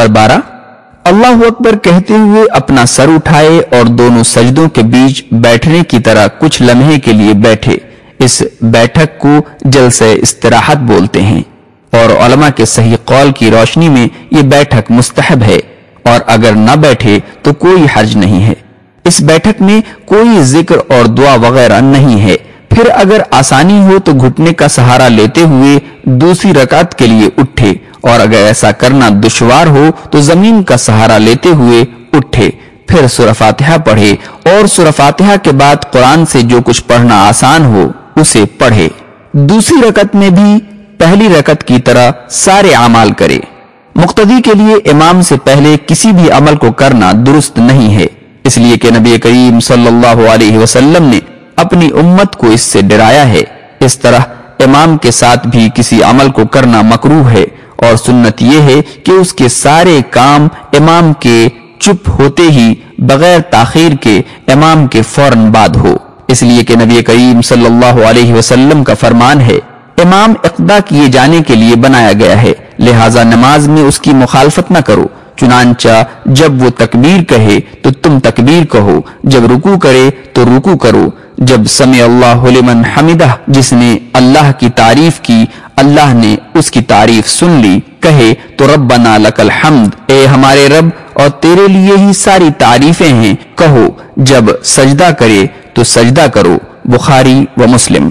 Number بارہ، اللہ اکبر کہتے ہوئے اپنا سر اٹھائے اور دونوں سجدوں کے بیچ بیٹھنے کی طرح کچھ لمحے کے لیے بیٹھے۔ اس بیٹھک کو جلسہ استراحت بولتے ہیں۔ اور علماء کے صحیح قول کی روشنی میں یہ بیٹھک مستحب ہے۔ اور اگر نہ بیٹھے تو کوئی حرج نہیں ہے۔ اس بیٹھک میں کوئی ذکر اور دعا وغیرہ نہیں ہے۔ پھر اگر آسانی ہو تو گھٹنے کا سہارا لیتے ہوئے دوسری رکعت کے لیے اٹھے۔ اور اگر ایسا کرنا دشوار ہو تو زمین کا سہارا لیتے ہوئے اٹھے، پھر سورہ فاتحہ پڑھے اور سورہ فاتحہ کے بعد قرآن سے جو کچھ پڑھنا آسان ہو، اسے پڑھے۔ دوسری رکعت میں بھی پہلی رکعت کی طرح سارے اعمال کرے۔ مقتدی کے لیے امام سے پہلے کسی بھی عمل کو کرنا درست نہیں ہے۔ اس لیے کہ نبی کریم صلی اللہ علیہ وسلم نے اپنی امت کو اس سے ڈرایا ہے۔ اس طرح امام کے ساتھ بھی کسی عمل کو کرنا مکرو ہے۔ اور سنت یہ ہے کہ اس کے سارے کام امام کے چپ ہوتے ہی بغیر تاخیر کے امام کے فوراً بعد ہو۔ اس لیے کہ نبی کریم صلی اللہ علیہ وسلم کا فرمان ہے، امام اقدا کیے جانے کے لیے بنایا گیا ہے۔ لہذا نماز میں اس کی مخالفت نہ کرو۔ چنانچہ جب وہ تکبیر کہے تو تم تکبیر کہو، جب رکو کرے تو رکو کرو۔ جب سمع اللہ لمن حمدہ جس نے اللہ کی تعریف کی اللہ نے اس کی تعریف سن لی، کہے، تو ربنا لک الحمد، اے ہمارے رب، اور تیرے لیے ہی ساری تعریفیں ہیں۔ کہو، جب سجدہ کرے تو سجدہ کرو، بخاری و مسلم۔